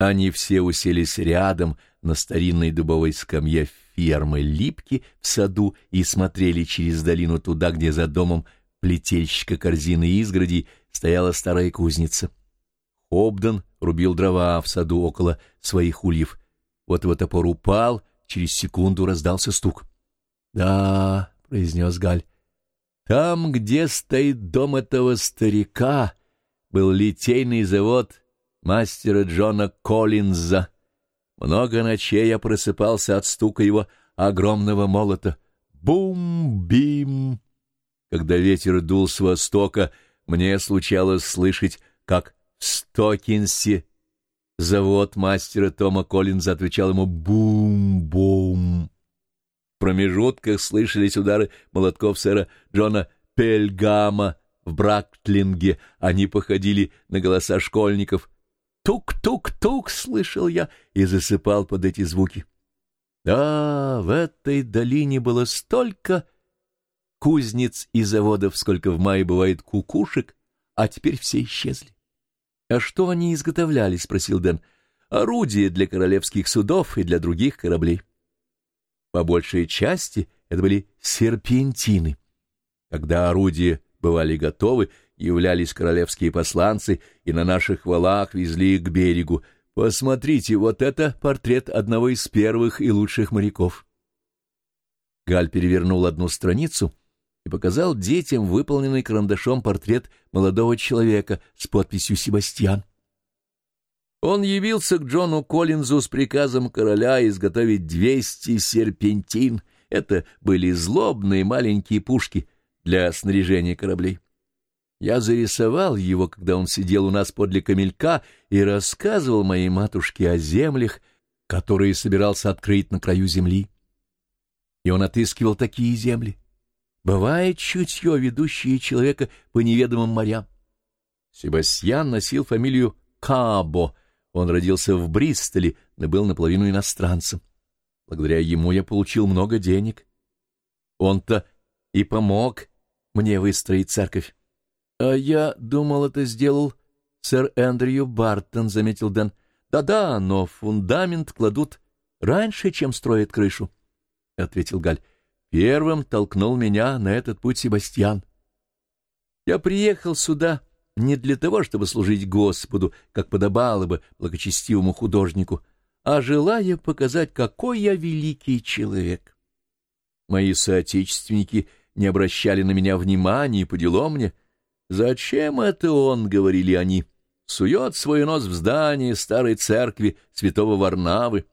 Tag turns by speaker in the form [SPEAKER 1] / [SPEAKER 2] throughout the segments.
[SPEAKER 1] Они все уселись рядом на старинной дубовой скамье фермы Липки в саду и смотрели через долину туда, где за домом плетельщика корзины изгороди стояла старая кузница. Обдан рубил дрова в саду около своих ульев. Вот его топор упал, через секунду раздался стук. — Да, — произнес Галь, — там, где стоит дом этого старика, был литейный завод мастера Джона Коллинза. Много ночей я просыпался от стука его огромного молота. Бум-бим! Когда ветер дул с востока, мне случалось слышать, как в завод мастера Тома Коллинза отвечал ему «бум-бум». В промежутках слышались удары молотков сэра Джона Пельгама в Брактлинге. Они походили на голоса школьников. «Тук-тук-тук!» — слышал я и засыпал под эти звуки. Да, в этой долине было столько кузнец и заводов, сколько в мае бывает кукушек, а теперь все исчезли. — А что они изготовляли? — спросил Дэн. — Орудия для королевских судов и для других кораблей. По большей части это были серпентины. Когда орудия бывали готовы, являлись королевские посланцы и на наших валах везли их к берегу. Посмотрите, вот это портрет одного из первых и лучших моряков. Галь перевернул одну страницу и показал детям выполненный карандашом портрет молодого человека с подписью «Себастьян». Он явился к Джону Коллинзу с приказом короля изготовить двести серпентин. Это были злобные маленькие пушки для снаряжения кораблей. Я зарисовал его, когда он сидел у нас подле камелька и рассказывал моей матушке о землях, которые собирался открыть на краю земли. И он отыскивал такие земли. Бывает чутье, ведущее человека по неведомым морям. Себастьян носил фамилию Кабо. Он родился в Бристоле, но был наполовину иностранцем. Благодаря ему я получил много денег. Он-то и помог мне выстроить церковь. — А я думал, это сделал сэр Эндрю Бартон, — заметил Дэн. Да — Да-да, но фундамент кладут раньше, чем строят крышу, — ответил Галь. — Первым толкнул меня на этот путь Себастьян. Я приехал сюда не для того, чтобы служить Господу, как подобало бы благочестивому художнику, а желая показать, какой я великий человек. Мои соотечественники не обращали на меня внимания и по делам мне — «Зачем это он?» — говорили они. «Сует свой нос в здание старой церкви святого Варнавы.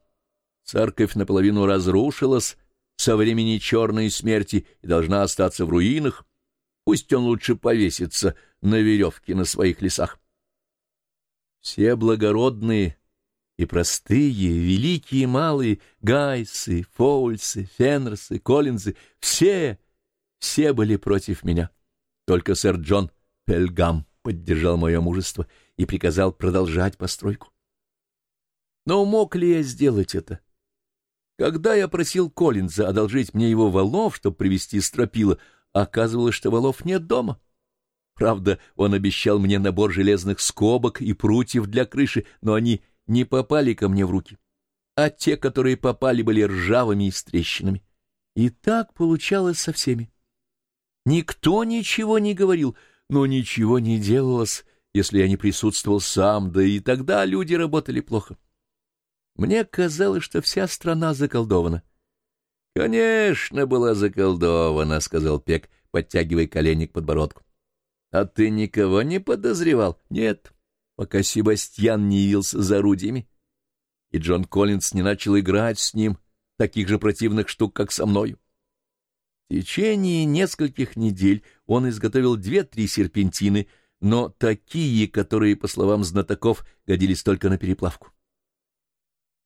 [SPEAKER 1] Церковь наполовину разрушилась со времени черной смерти и должна остаться в руинах. Пусть он лучше повесится на веревке на своих лесах». Все благородные и простые, великие и малые, Гайсы, Фоульсы, Фенерсы, Коллинзы, все, все были против меня. Только сэр Джон Пельгам поддержал мое мужество и приказал продолжать постройку. Но мог ли я сделать это? Когда я просил Коллинза одолжить мне его валов, чтобы привезти стропила, оказывалось, что валов нет дома. Правда, он обещал мне набор железных скобок и прутьев для крыши, но они не попали ко мне в руки, а те, которые попали, были ржавыми и с трещинами. И так получалось со всеми. Никто ничего не говорил — но ничего не делалось, если я не присутствовал сам, да и тогда люди работали плохо. Мне казалось, что вся страна заколдована. — Конечно, была заколдована, — сказал Пек, подтягивая колени к подбородку. — А ты никого не подозревал? — Нет, пока Себастьян не явился за орудиями. И Джон Коллинз не начал играть с ним таких же противных штук, как со мною. В течение нескольких недель он изготовил две-три серпентины, но такие, которые, по словам знатоков, годились только на переплавку.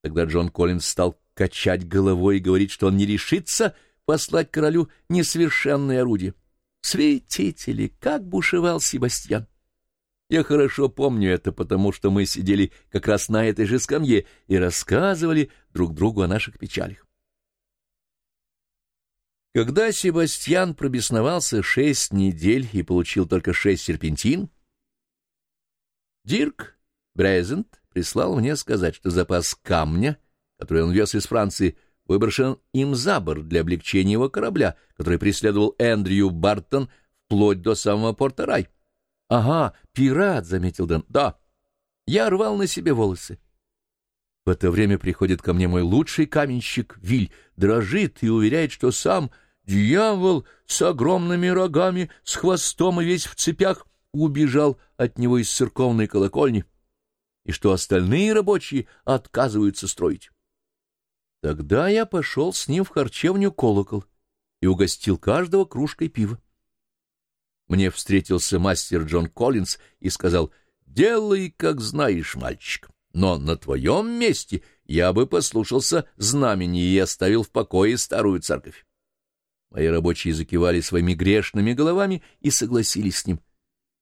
[SPEAKER 1] Тогда Джон Коллинз стал качать головой и говорить, что он не решится послать королю несовершенное орудие. Святители, как бушевал Себастьян! Я хорошо помню это, потому что мы сидели как раз на этой же скамье и рассказывали друг другу о наших печалях. Когда Себастьян пробесновался шесть недель и получил только шесть серпентин, Дирк Брезент прислал мне сказать, что запас камня, который он вез из Франции, выброшен им за борт для облегчения его корабля, который преследовал Эндрю Бартон вплоть до самого порта Рай. — Ага, пират, — заметил Дэн. — Да. Я рвал на себе волосы. В это время приходит ко мне мой лучший каменщик Виль, дрожит и уверяет, что сам дьявол с огромными рогами, с хвостом и весь в цепях убежал от него из церковной колокольни, и что остальные рабочие отказываются строить. Тогда я пошел с ним в харчевню «Колокол» и угостил каждого кружкой пива. Мне встретился мастер Джон Коллинз и сказал, «Делай, как знаешь, мальчик» но на твоем месте я бы послушался знамени и оставил в покое старую церковь. Мои рабочие закивали своими грешными головами и согласились с ним.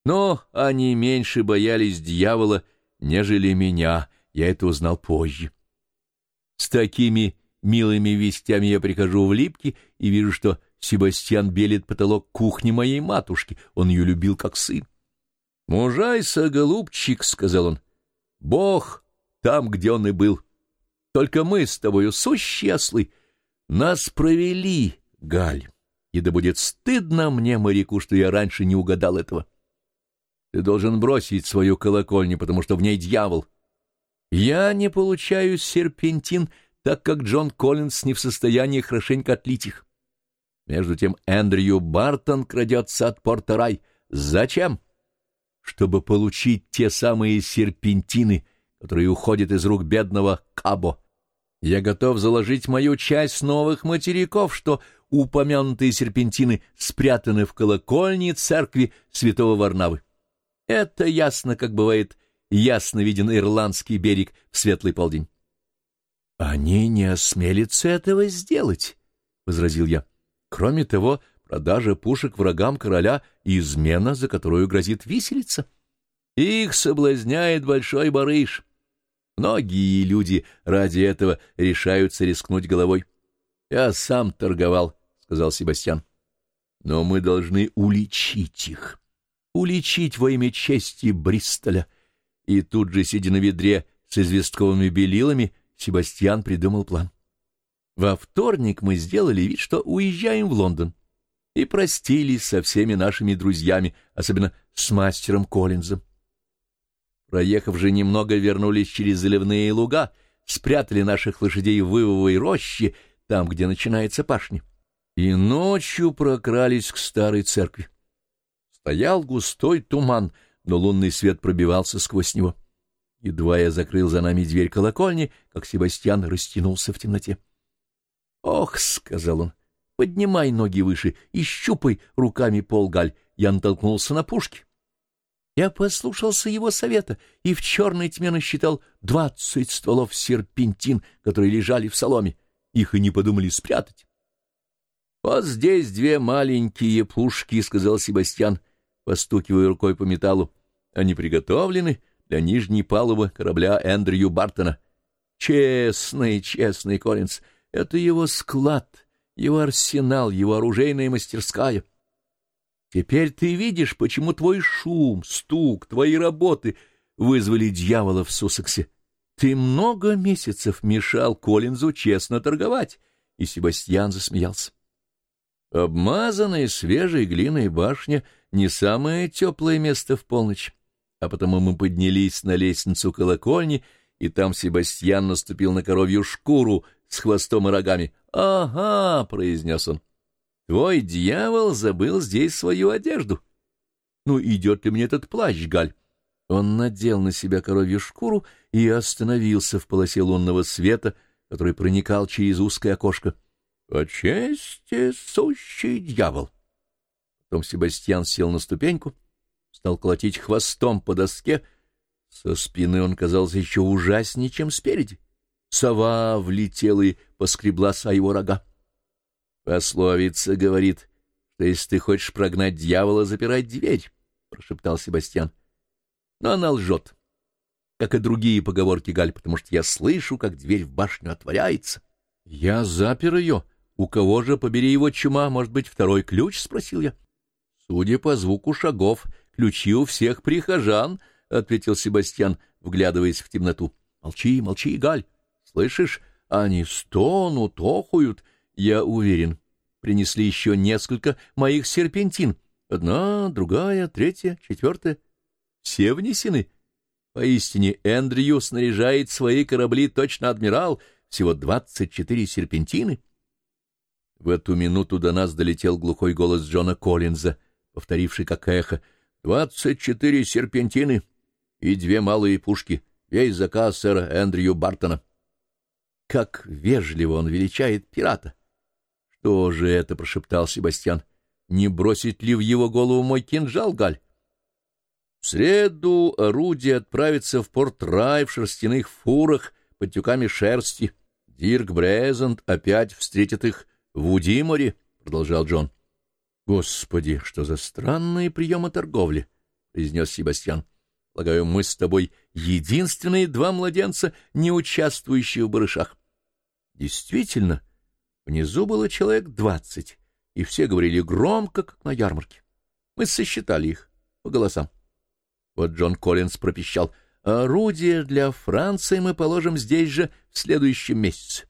[SPEAKER 1] Но они меньше боялись дьявола, нежели меня, я это узнал позже. С такими милыми вестями я прихожу в Липки и вижу, что Себастьян белит потолок кухни моей матушки, он ее любил как сын. «Мужайся, голубчик», — сказал он, — «Бог там, где он и был. Только мы с тобою сущие ослы. Нас провели, Галь, и да будет стыдно мне, моряку, что я раньше не угадал этого. Ты должен бросить свою колокольню, потому что в ней дьявол. Я не получаю серпентин, так как Джон Коллинс не в состоянии хорошенько отлить их. Между тем Эндрю Бартон крадется от порта Рай. Зачем? Чтобы получить те самые серпентины, которые уходят из рук бедного Кабо. Я готов заложить мою часть новых материков, что упомянутые серпентины спрятаны в колокольне церкви святого Варнавы. Это ясно, как бывает ясно виден ирландский берег в светлый полдень. — Они не осмелятся этого сделать, — возразил я. Кроме того, продажа пушек врагам короля — измена, за которую грозит виселица. Их соблазняет большой барыш. Многие люди ради этого решаются рискнуть головой. — Я сам торговал, — сказал Себастьян. — Но мы должны уличить их. Уличить во имя чести Бристоля. И тут же, сидя на ведре с известковыми белилами, Себастьян придумал план. Во вторник мы сделали вид, что уезжаем в Лондон, и простились со всеми нашими друзьями, особенно с мастером Коллинзом. Проехав же немного, вернулись через заливные луга, спрятали наших лошадей в вывовой роще, там, где начинается пашня, и ночью прокрались к старой церкви. Стоял густой туман, но лунный свет пробивался сквозь него. Едва я закрыл за нами дверь колокольни, как Себастьян растянулся в темноте. — Ох, — сказал он, — поднимай ноги выше и щупай руками полгаль. Я натолкнулся на пушки. Я послушался его совета и в черной тьме насчитал двадцать стволов серпентин, которые лежали в соломе. Их и не подумали спрятать. — Вот здесь две маленькие пушки, — сказал Себастьян, постукивая рукой по металлу. — Они приготовлены для нижней палубы корабля Эндрю Бартона. Честный, честный Коллинз, это его склад, его арсенал, его оружейная мастерская. Теперь ты видишь, почему твой шум, стук, твои работы вызвали дьявола в Суссексе. Ты много месяцев мешал Коллинзу честно торговать, и Себастьян засмеялся. Обмазанная свежей глиной башня — не самое теплое место в полночь, а потому мы поднялись на лестницу колокольни, и там Себастьян наступил на коровью шкуру с хвостом и рогами. «Ага», — произнес он, Твой дьявол забыл здесь свою одежду. Ну, идет ли мне этот плащ, Галь? Он надел на себя коровью шкуру и остановился в полосе лунного света, который проникал через узкое окошко. — По чести, сущий дьявол! Потом Себастьян сел на ступеньку, стал колотить хвостом по доске. Со спины он казался еще ужаснее, чем спереди. Сова влетела и поскреблась о его рога. Пословица говорит, что если ты хочешь прогнать дьявола, запирай дверь, — прошептал Себастьян. Но она лжет, как и другие поговорки, Галь, потому что я слышу, как дверь в башню отворяется. Я запер ее. У кого же, побери его чума, может быть, второй ключ? — спросил я. Судя по звуку шагов, ключи у всех прихожан, — ответил Себастьян. вглядываясь в темноту. — Молчи, молчи, Галь. Слышишь, они стонут, охуют. Я уверен, принесли еще несколько моих серпентин. Одна, другая, третья, четвертая. Все внесены. Поистине, Эндрю снаряжает свои корабли точно адмирал. Всего двадцать четыре серпентины. В эту минуту до нас долетел глухой голос Джона Коллинза, повторивший как эхо. «Двадцать четыре серпентины и две малые пушки. Весь заказ сэра Эндрю Бартона». Как вежливо он величает пирата! «Что же это?» — прошептал Себастьян. «Не бросить ли в его голову мой кинжал, Галь?» В среду орудие отправится в порт-рай в шерстяных фурах под тюками шерсти. Дирк Брезент опять встретит их в Удиморе, — продолжал Джон. — Господи, что за странные приемы торговли! — произнес Себастьян. — Полагаю, мы с тобой единственные два младенца, не участвующие в барышах. Действительно, — Внизу было человек двадцать, и все говорили громко, как на ярмарке. Мы сосчитали их по голосам. Вот Джон Коллинз пропищал. «Орудие для Франции мы положим здесь же в следующем месяце.